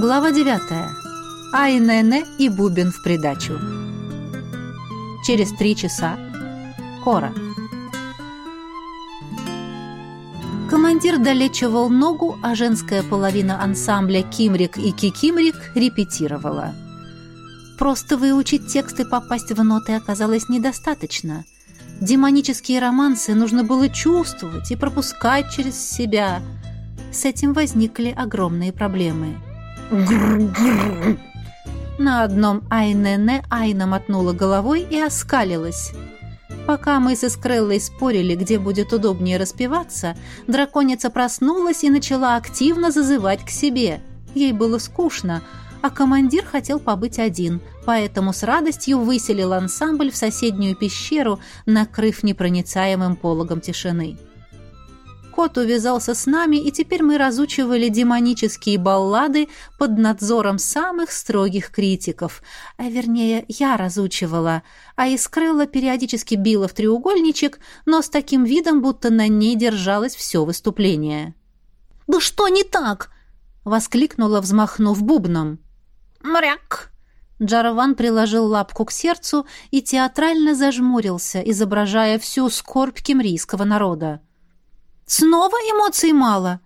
Глава 9. Айнене и Бубен в придачу. Через три часа. Кора. Командир долечивал ногу, а женская половина ансамбля Кимрик и Кикимрик репетировала. Просто выучить текст и попасть в ноты оказалось недостаточно. Демонические романсы нужно было чувствовать и пропускать через себя. С этим возникли огромные проблемы. На одном Айнене Айна мотнула головой и оскалилась. Пока мы с Искреллой спорили, где будет удобнее распеваться, драконица проснулась и начала активно зазывать к себе. Ей было скучно, а командир хотел побыть один, поэтому с радостью выселил ансамбль в соседнюю пещеру, накрыв непроницаемым пологом тишины. Кот увязался с нами, и теперь мы разучивали демонические баллады под надзором самых строгих критиков. А вернее, я разучивала, а Искрелла периодически била в треугольничек, но с таким видом, будто на ней держалось все выступление. «Да что не так?» — воскликнула, взмахнув бубном. «Мряк!» Джарован приложил лапку к сердцу и театрально зажмурился, изображая всю скорбь кемрийского народа. Снова эмоций мало.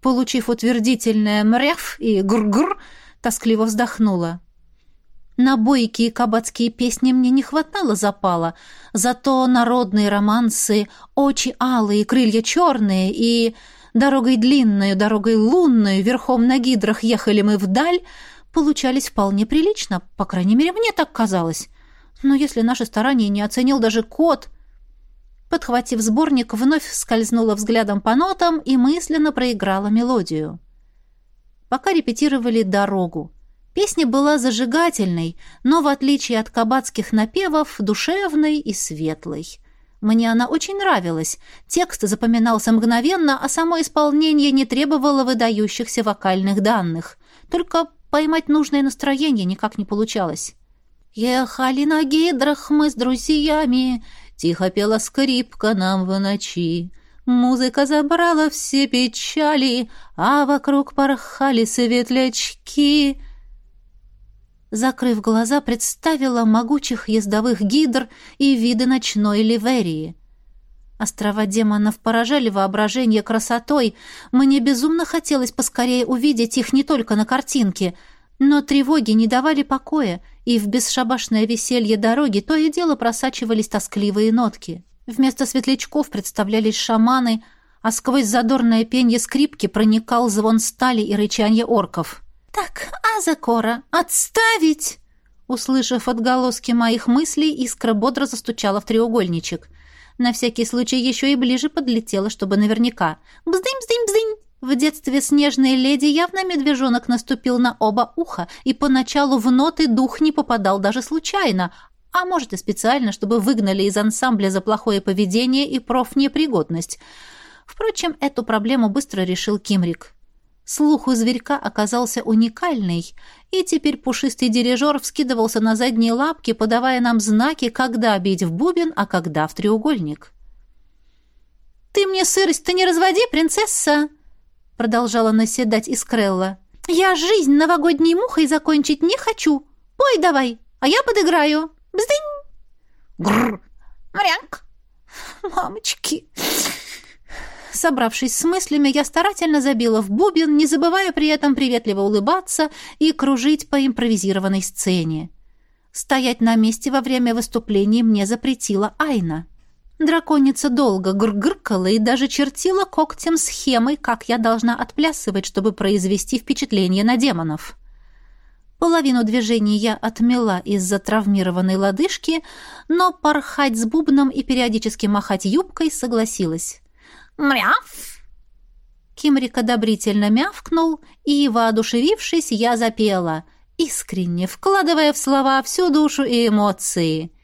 Получив утвердительное мряв и гр-гр, тоскливо вздохнула. На бойкие кабацкие песни мне не хватало запала, зато народные романсы «Очи алые, крылья черные» и «Дорогой длинную, дорогой лунную, верхом на гидрах ехали мы вдаль» получались вполне прилично, по крайней мере, мне так казалось. Но если наши старания не оценил даже кот — Подхватив сборник, вновь скользнула взглядом по нотам и мысленно проиграла мелодию. Пока репетировали «Дорогу». Песня была зажигательной, но, в отличие от кабацких напевов, душевной и светлой. Мне она очень нравилась. Текст запоминался мгновенно, а само исполнение не требовало выдающихся вокальных данных. Только поймать нужное настроение никак не получалось. «Ехали на гидрах мы с друзьями, Тихо пела скрипка нам в ночи. Музыка забрала все печали, а вокруг порхали светлячки. Закрыв глаза, представила могучих ездовых гидр и виды ночной ливерии. Острова демонов поражали воображение красотой. Мне безумно хотелось поскорее увидеть их не только на картинке — но тревоги не давали покоя, и в бесшабашное веселье дороги то и дело просачивались тоскливые нотки. Вместо светлячков представлялись шаманы, а сквозь задорное пенье скрипки проникал звон стали и рычанье орков. «Так, Азакора, отставить!» Услышав отголоски моих мыслей, искра бодро застучала в треугольничек. На всякий случай еще и ближе подлетела, чтобы наверняка. «Бздынь-бздынь-бздынь!» В детстве снежной леди явно медвежонок наступил на оба уха, и поначалу в ноты дух не попадал даже случайно, а может и специально, чтобы выгнали из ансамбля за плохое поведение и профнепригодность. Впрочем, эту проблему быстро решил Кимрик. Слух у зверька оказался уникальный, и теперь пушистый дирижер вскидывался на задние лапки, подавая нам знаки, когда бить в бубен, а когда в треугольник. «Ты мне сырость-то не разводи, принцесса!» Продолжала наседать Искрелла. «Я жизнь новогодней мухой закончить не хочу. Пой давай, а я подыграю. Бздынь!» «Гррр! Мрянк!» «Мамочки!» Собравшись с мыслями, я старательно забила в бубен, не забывая при этом приветливо улыбаться и кружить по импровизированной сцене. Стоять на месте во время выступлений мне запретила Айна. Драконица долго гргыркала и даже чертила когтем схемой, как я должна отплясывать, чтобы произвести впечатление на демонов. Половину движений я отмела из-за травмированной лодыжки, но порхать с бубном и периодически махать юбкой согласилась. «Мряв!» Кимрик одобрительно мявкнул, и, воодушевившись, я запела, искренне вкладывая в слова всю душу и эмоции —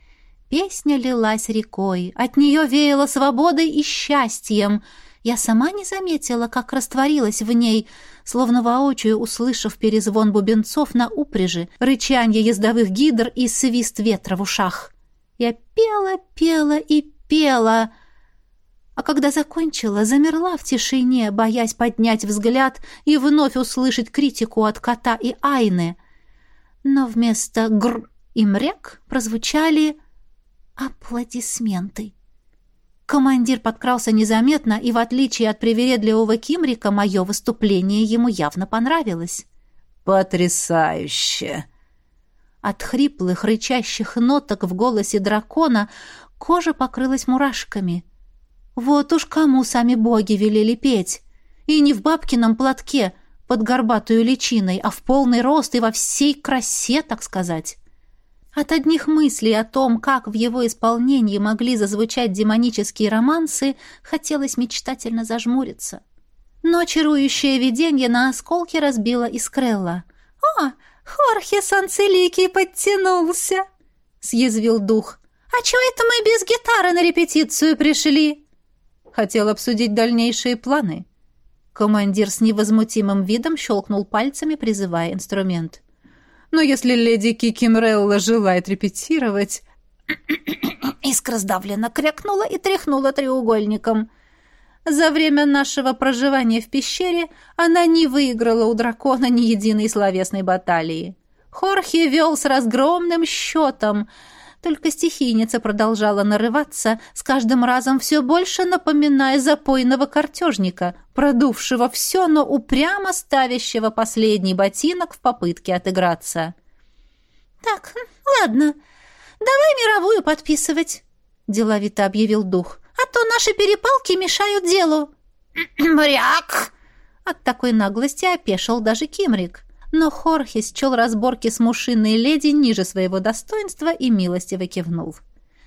Песня лилась рекой, от нее веяло свободой и счастьем. Я сама не заметила, как растворилась в ней, словно воочию услышав перезвон бубенцов на упряжи, рычанье ездовых гидр и свист ветра в ушах. Я пела, пела и пела, А когда закончила, замерла в тишине, боясь поднять взгляд и вновь услышать критику от кота и Айны. Но вместо «гр» и «мрек» прозвучали аплодисменты. Командир подкрался незаметно, и, в отличие от привередливого Кимрика, мое выступление ему явно понравилось. «Потрясающе!» От хриплых, рычащих ноток в голосе дракона кожа покрылась мурашками. Вот уж кому сами боги велели петь. И не в бабкином платке, под горбатую личиной, а в полный рост и во всей красе, так сказать. От одних мыслей о том, как в его исполнении могли зазвучать демонические романсы, хотелось мечтательно зажмуриться. Но чарующее видение на осколки разбило Искрелла. «О, Хорхе Санцеликий подтянулся!» — съязвил дух. «А чего это мы без гитары на репетицию пришли?» Хотел обсудить дальнейшие планы. Командир с невозмутимым видом щелкнул пальцами, призывая инструмент. Но если леди Кикимрелла желает репетировать...» Искра сдавленно крякнула и тряхнула треугольником. За время нашего проживания в пещере она не выиграла у дракона ни единой словесной баталии. Хорхе вел с разгромным счетом — только стихийница продолжала нарываться, с каждым разом все больше напоминая запойного картежника, продувшего все, но упрямо ставящего последний ботинок в попытке отыграться. «Так, ладно, давай мировую подписывать», — деловито объявил дух, «а то наши перепалки мешают делу». «Мряк!» От такой наглости опешил даже Кимрик но Хорхе счел разборки с мушиной леди ниже своего достоинства и милостиво кивнул.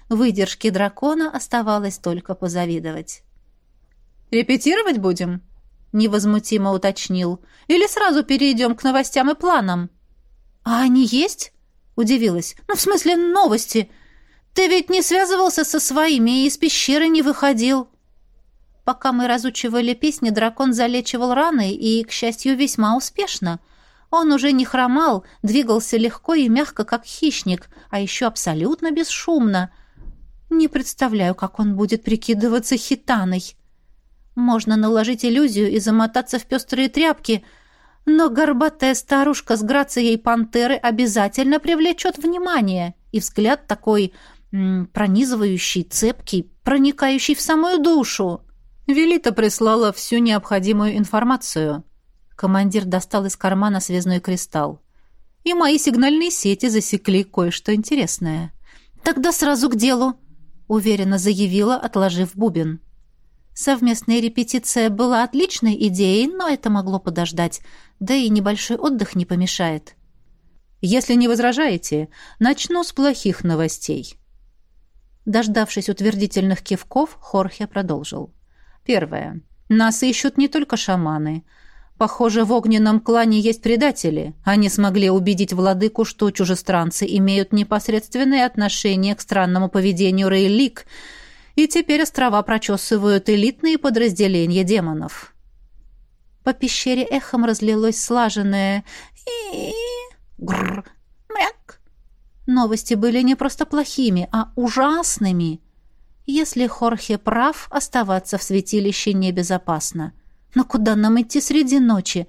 Выдержке дракона оставалось только позавидовать. «Репетировать будем?» — невозмутимо уточнил. «Или сразу перейдем к новостям и планам?» «А они есть?» — удивилась. «Ну, в смысле, новости. Ты ведь не связывался со своими и из пещеры не выходил». Пока мы разучивали песни, дракон залечивал раны и, к счастью, весьма успешно — он уже не хромал, двигался легко и мягко, как хищник, а еще абсолютно бесшумно. Не представляю, как он будет прикидываться хитаной. Можно наложить иллюзию и замотаться в пестрые тряпки, но горбатая старушка с грацией пантеры обязательно привлечет внимание, и взгляд такой м, пронизывающий, цепкий, проникающий в самую душу. Велита прислала всю необходимую информацию. Командир достал из кармана связной кристалл. И мои сигнальные сети засекли кое-что интересное. «Тогда сразу к делу», — уверенно заявила, отложив бубен. Совместная репетиция была отличной идеей, но это могло подождать, да и небольшой отдых не помешает. «Если не возражаете, начну с плохих новостей». Дождавшись утвердительных кивков, Хорхе продолжил. «Первое. Нас ищут не только шаманы — Похоже, в огненном клане есть предатели. Они смогли убедить владыку, что чужестранцы имеют непосредственное отношение к странному поведению Рейлик, и теперь острова прочесывают элитные подразделения демонов. По пещере эхом разлилось слаженное и грр мяк. Новости были не просто плохими, а ужасными. Если Хорхе прав, оставаться в святилище небезопасно. — но куда нам идти среди ночи?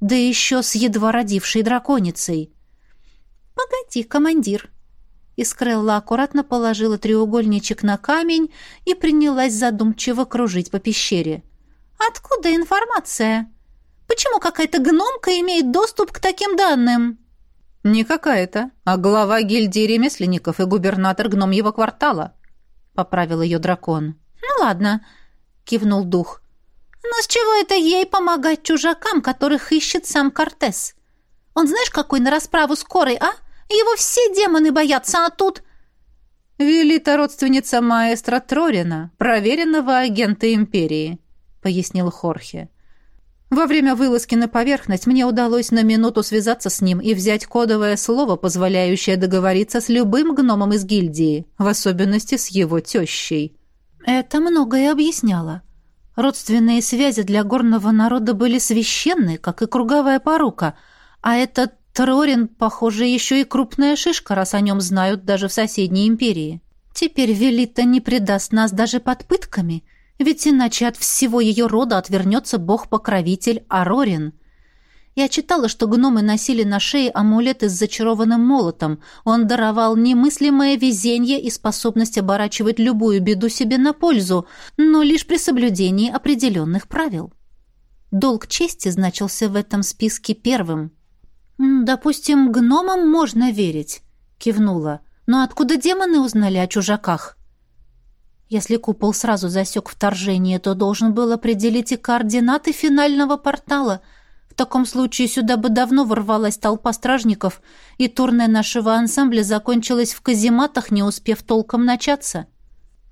Да еще с едва родившей драконицей. «Погоди, командир!» Искрелла аккуратно положила треугольничек на камень и принялась задумчиво кружить по пещере. «Откуда информация? Почему какая-то гномка имеет доступ к таким данным?» «Не какая-то, а глава гильдии ремесленников и губернатор гномьего квартала», — поправил ее дракон. «Ну ладно», — кивнул дух. Но с чего это ей помогать чужакам, которых ищет сам Кортес? Он знаешь, какой на расправу скорый, а? Его все демоны боятся, а тут... «Велита родственница маэстро Трорина, проверенного агента Империи», — пояснил Хорхе. «Во время вылазки на поверхность мне удалось на минуту связаться с ним и взять кодовое слово, позволяющее договориться с любым гномом из гильдии, в особенности с его тещей». Это многое объясняло. Родственные связи для горного народа были священны, как и круговая порука, а этот Трорин, похоже, еще и крупная шишка, раз о нем знают даже в соседней империи. Теперь Велита не предаст нас даже под пытками, Ведь иначе от всего ее рода отвернется бог-покровитель Арорин. Я читала, что гномы носили на шее амулеты с зачарованным молотом. Он даровал немыслимое везение и способность оборачивать любую беду себе на пользу, но лишь при соблюдении определенных правил. Долг чести значился в этом списке первым. «Допустим, гномам можно верить», — кивнула. «Но откуда демоны узнали о чужаках?» Если купол сразу засек вторжение, то должен был определить и координаты финального портала — в таком случае сюда бы давно ворвалась толпа стражников, и турне нашего ансамбля закончилась в казематах, не успев толком начаться.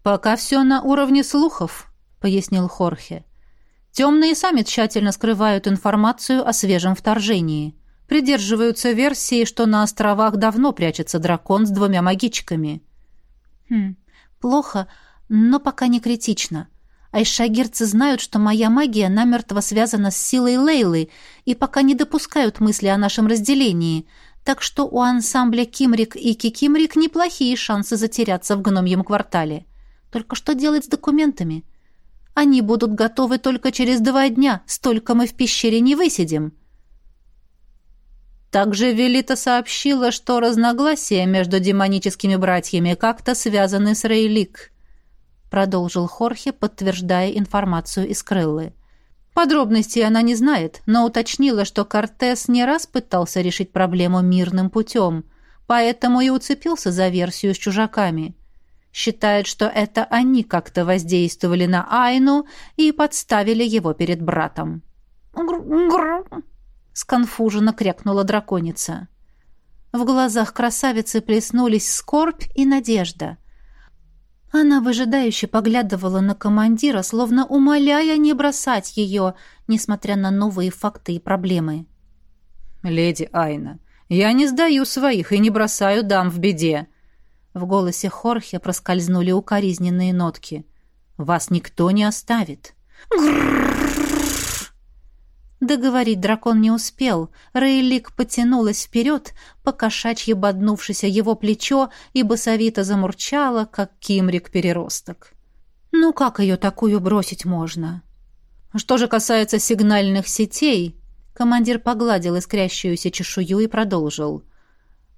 «Пока все на уровне слухов», — пояснил Хорхе. «Темные сами тщательно скрывают информацию о свежем вторжении. Придерживаются версии, что на островах давно прячется дракон с двумя магичками». «Хм, плохо, но пока не критично. Айшагирцы знают, что моя магия намертво связана с силой Лейлы и пока не допускают мысли о нашем разделении, так что у ансамбля Кимрик и Кикимрик неплохие шансы затеряться в гномьем квартале. Только что делать с документами? Они будут готовы только через два дня, столько мы в пещере не высидим. Также Велита сообщила, что разногласия между демоническими братьями как-то связаны с Рейлик продолжил Хорхе, подтверждая информацию из Крыллы. Подробностей она не знает, но уточнила, что Кортес не раз пытался решить проблему мирным путем, поэтому и уцепился за версию с чужаками. Считает, что это они как-то воздействовали на Айну и подставили его перед братом. «Гр-гр!» — сконфуженно крякнула драконица. В глазах красавицы плеснулись скорбь и надежда — она выжидающе поглядывала на командира, словно умоляя не бросать ее, несмотря на новые факты и проблемы. «Леди Айна, я не сдаю своих и не бросаю дам в беде!» В голосе Хорхе проскользнули укоризненные нотки. «Вас никто не оставит!» Договорить дракон не успел. Рейлик потянулась вперед, покошачьи боднувшись его плечо, и басовито замурчала, как кимрик-переросток. Ну как ее такую бросить можно? Что же касается сигнальных сетей, командир погладил искрящуюся чешую и продолжил.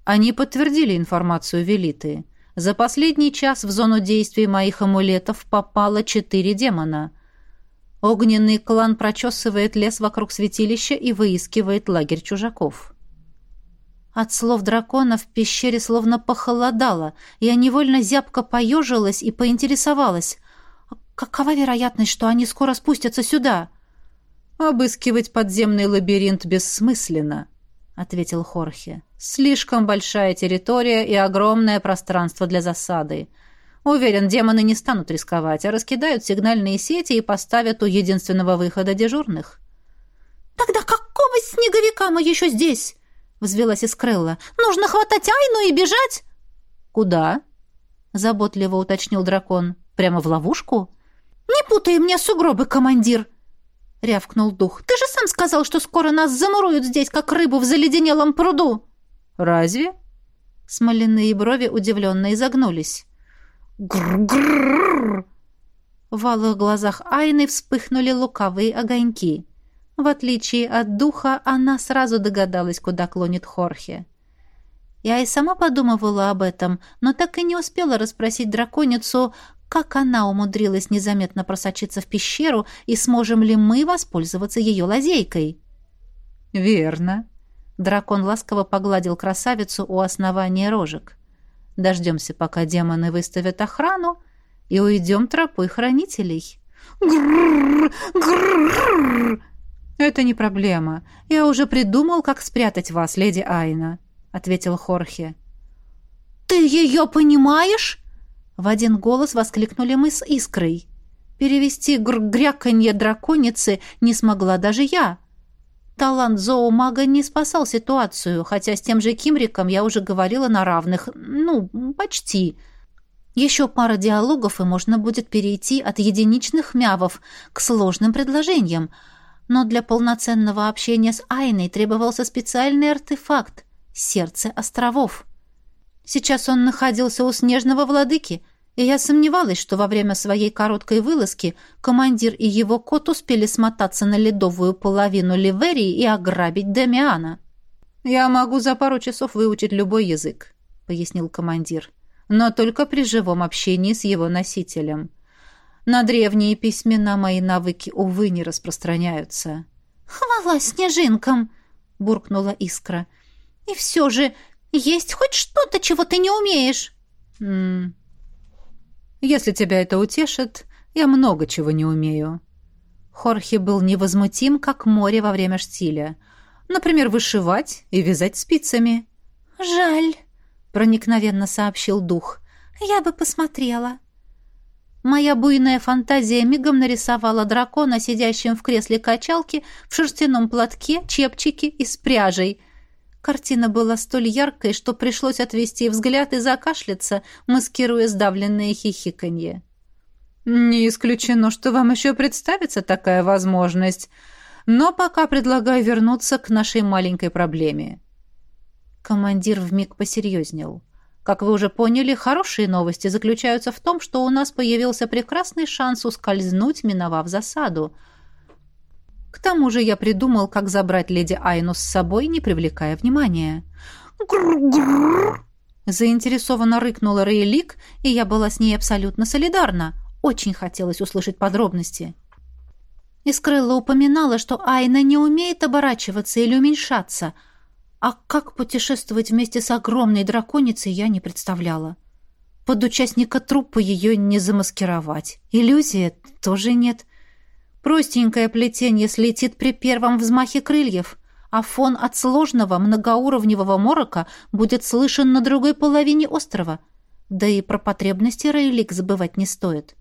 Они подтвердили информацию Велиты. За последний час в зону действия моих амулетов попало четыре демона — Огненный клан прочесывает лес вокруг святилища и выискивает лагерь чужаков. От слов дракона в пещере словно похолодало. Я невольно зябко поежилась и поинтересовалась. «А какова вероятность, что они скоро спустятся сюда? «Обыскивать подземный лабиринт бессмысленно», — ответил Хорхе. «Слишком большая территория и огромное пространство для засады. Уверен, демоны не станут рисковать, а раскидают сигнальные сети и поставят у единственного выхода дежурных. «Тогда какого снеговика мы еще здесь?» — взвелась Искрелла. «Нужно хватать Айну и бежать!» «Куда?» — заботливо уточнил дракон. «Прямо в ловушку?» «Не путай мне сугробы, командир!» — рявкнул дух. «Ты же сам сказал, что скоро нас замуруют здесь, как рыбу в заледенелом пруду!» «Разве?» Смоляные брови удивленно изогнулись. Гр-гр-гр! В алых глазах Айны вспыхнули лукавые огоньки. В отличие от духа, она сразу догадалась, куда клонит Хорхе. Я и сама подумывала об этом, но так и не успела расспросить драконицу, как она умудрилась незаметно просочиться в пещеру и сможем ли мы воспользоваться ее лазейкой. «Верно». Дракон ласково погладил красавицу у основания рожек. Дождемся, пока демоны выставят охрану, и уйдем тропой хранителей. Это не проблема. Я уже придумал, как спрятать вас, леди Айна, ответил Хорхе. Ты ее понимаешь? В один голос воскликнули мы с Искрой. Перевести гряканье драконицы не смогла даже я. Талант зоомага не спасал ситуацию, хотя с тем же Кимриком я уже говорила на равных, ну, почти. Еще пара диалогов, и можно будет перейти от единичных мявов к сложным предложениям. Но для полноценного общения с Айной требовался специальный артефакт — сердце островов. Сейчас он находился у снежного владыки, И я сомневалась, что во время своей короткой вылазки командир и его кот успели смотаться на ледовую половину Ливерии и ограбить Демиана. «Я могу за пару часов выучить любой язык», — пояснил командир. «Но только при живом общении с его носителем. На древние письмена мои навыки, увы, не распространяются». «Хвала снежинкам!» — буркнула Искра. «И все же есть хоть что-то, чего ты не умеешь?» М -м «Если тебя это утешит, я много чего не умею». Хорхе был невозмутим, как море во время штиля. Например, вышивать и вязать спицами. «Жаль», — проникновенно сообщил дух. «Я бы посмотрела». Моя буйная фантазия мигом нарисовала дракона, сидящим в кресле качалки, в шерстяном платке, чепчике и с пряжей. Картина была столь яркой, что пришлось отвести взгляд и закашляться, маскируя сдавленное хихиканье. «Не исключено, что вам еще представится такая возможность, но пока предлагаю вернуться к нашей маленькой проблеме». Командир вмиг посерьезнел. Как вы уже поняли, хорошие новости заключаются в том, что у нас появился прекрасный шанс ускользнуть, миновав засаду. К тому же я придумал, как забрать леди Айну с собой, не привлекая внимания. «Грррр!» Заинтересованно рыкнула Рейлик, и я была с ней абсолютно солидарна. Очень хотелось услышать подробности. Искрылла упоминала, что Айна не умеет оборачиваться или уменьшаться — а как путешествовать вместе с огромной драконицей, я не представляла. Под участника труппы ее не замаскировать. Иллюзии тоже нет. Простенькое плетение слетит при первом взмахе крыльев, а фон от сложного многоуровневого морока будет слышен на другой половине острова. Да и про потребности Рейлик забывать не стоит.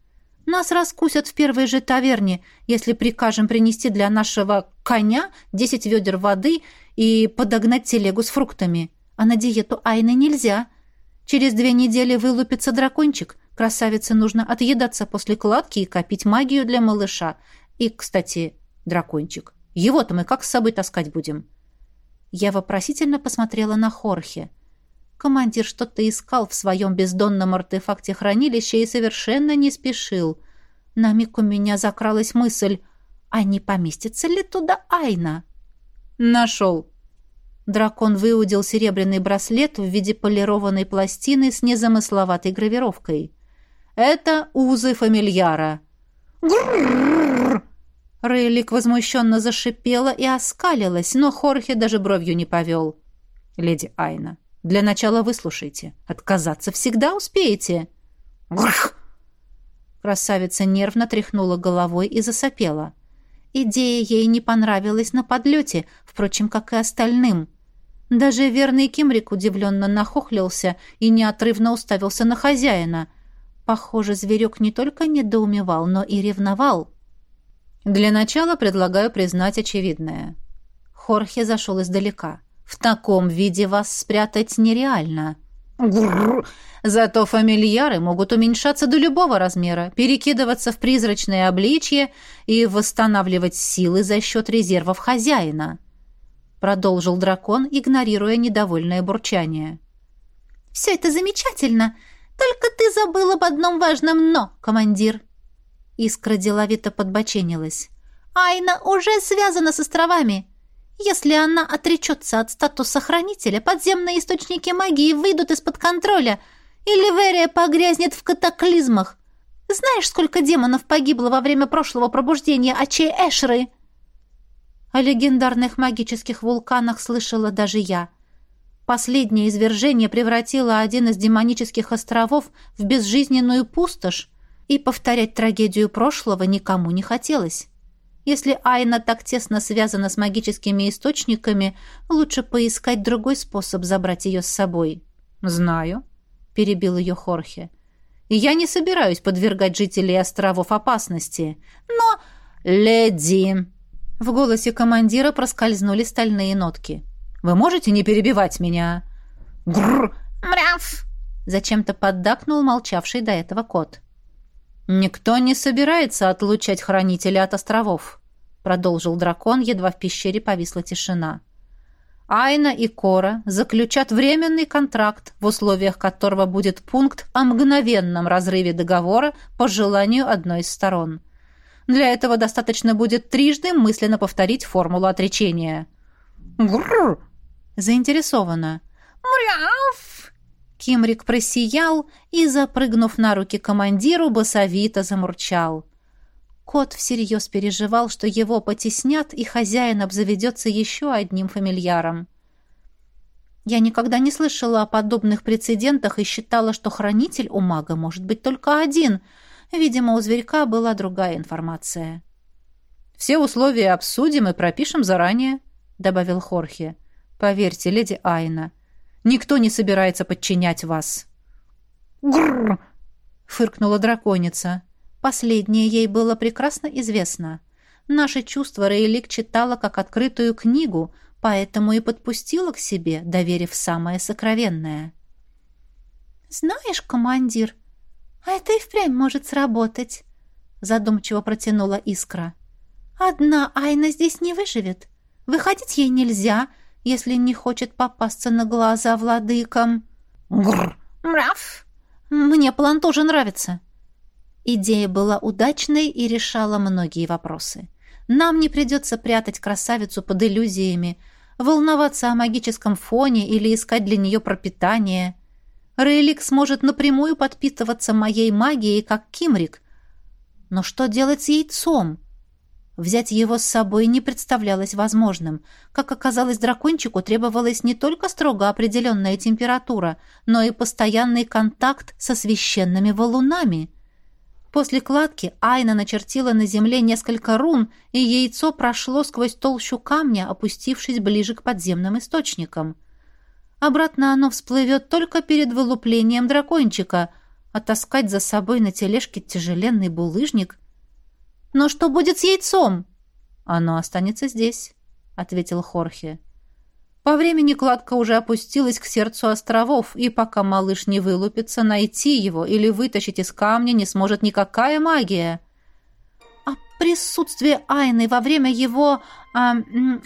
Нас раскусят в первой же таверне, если прикажем принести для нашего коня десять ведер воды и подогнать телегу с фруктами. А на диету Айны нельзя. Через две недели вылупится дракончик. Красавице нужно отъедаться после кладки и копить магию для малыша. И, кстати, дракончик. Его-то мы как с собой таскать будем?» Я вопросительно посмотрела на Хорхе. Командир что-то искал в своем бездонном артефакте хранилища и совершенно не спешил. На миг у меня закралась мысль, а не поместится ли туда Айна? «Нашел!» Дракон выудил серебряный браслет в виде полированной пластины с незамысловатой гравировкой. «Это узы фамильяра». «Грррррр!» Рейлик возмущенно зашипела и оскалилась, но Хорхе даже бровью не повел. «Леди Айна, для начала выслушайте. Отказаться всегда успеете». «Грррр!» Красавица нервно тряхнула головой и засопела. Идея ей не понравилась на подлете, впрочем, как и остальным. Даже верный Кимрик удивленно нахохлился и неотрывно уставился на хозяина. Похоже, зверек не только недоумевал, но и ревновал. «Для начала предлагаю признать очевидное». Хорхе зашел издалека. «В таком виде вас спрятать нереально». Зато фамильяры могут уменьшаться до любого размера, перекидываться в призрачное обличье и восстанавливать силы за счет резервов хозяина. Продолжил дракон, игнорируя недовольное бурчание. «Все это замечательно, только ты забыл об одном важном «но», командир». Искра деловито подбоченилась. «Айна уже связана с островами. Если она отречется от статуса хранителя, подземные источники магии выйдут из-под контроля — и Ливерия погрязнет в катаклизмах. Знаешь, сколько демонов погибло во время прошлого пробуждения Ачей Эшры?» О легендарных магических вулканах слышала даже я. Последнее извержение превратило один из демонических островов в безжизненную пустошь, и повторять трагедию прошлого никому не хотелось. Если Айна так тесно связана с магическими источниками, лучше поискать другой способ забрать ее с собой. «Знаю», — перебил ее Хорхе. «И я не собираюсь подвергать жителей островов опасности. Но, леди...» В голосе командира проскользнули стальные нотки. «Вы можете не перебивать меня?» «Гррр! Мряв!» Зачем-то поддакнул молчавший до этого кот. «Никто не собирается отлучать хранителя от островов», продолжил дракон, едва в пещере повисла тишина. Айна и Кора заключат временный контракт, в условиях которого будет пункт о мгновенном разрыве договора по желанию одной из сторон. Для этого достаточно будет трижды мысленно повторить формулу отречения. «Грррр!» Заинтересованно. «Мряв!» Кимрик просиял и, запрыгнув на руки командиру, басовито замурчал. Кот всерьез переживал, что его потеснят, и хозяин обзаведется еще одним фамильяром. Я никогда не слышала о подобных прецедентах и считала, что хранитель у мага может быть только один. Видимо, у зверька была другая информация. «Все условия обсудим и пропишем заранее», — добавил Хорхе. «Поверьте, леди Айна, никто не собирается подчинять вас». «Грррр!» — фыркнула драконица. Последнее ей было прекрасно известно. Наши чувства Рейлик читала как открытую книгу, поэтому и подпустила к себе, доверив самое сокровенное. «Знаешь, командир, а это и впрямь может сработать», задумчиво протянула Искра. «Одна Айна здесь не выживет. Выходить ей нельзя, если не хочет попасться на глаза владыкам». «Гррр! Мрав! Мне план тоже нравится». Идея была удачной и решала многие вопросы. Нам не придется прятать красавицу под иллюзиями, волноваться о магическом фоне или искать для нее пропитание. Рейлик сможет напрямую подпитываться моей магией, как Кимрик. Но что делать с яйцом? Взять его с собой не представлялось возможным. Как оказалось, дракончику требовалась не только строго определенная температура, но и постоянный контакт со священными валунами — После кладки Айна начертила на земле несколько рун, и яйцо прошло сквозь толщу камня, опустившись ближе к подземным источникам. Обратно оно всплывет только перед вылуплением дракончика, а таскать за собой на тележке тяжеленный булыжник. «Но что будет с яйцом?» «Оно останется здесь», — ответил Хорхе. По времени кладка уже опустилась к сердцу островов, и пока малыш не вылупится, найти его или вытащить из камня не сможет никакая магия. А присутствие Айны во время его а,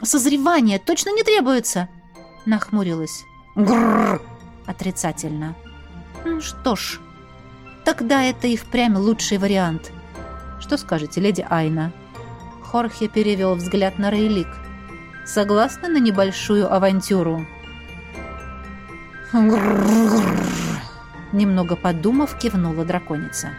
созревания точно не требуется? Нахмурилась. Грррр! Отрицательно. Что ж, тогда это и впрямь лучший вариант. Что скажете, леди Айна? Хорхе перевел взгляд на Рейлик. — Согласна на небольшую авантюру?» Немного подумав, кивнула драконица.